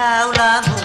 kau lah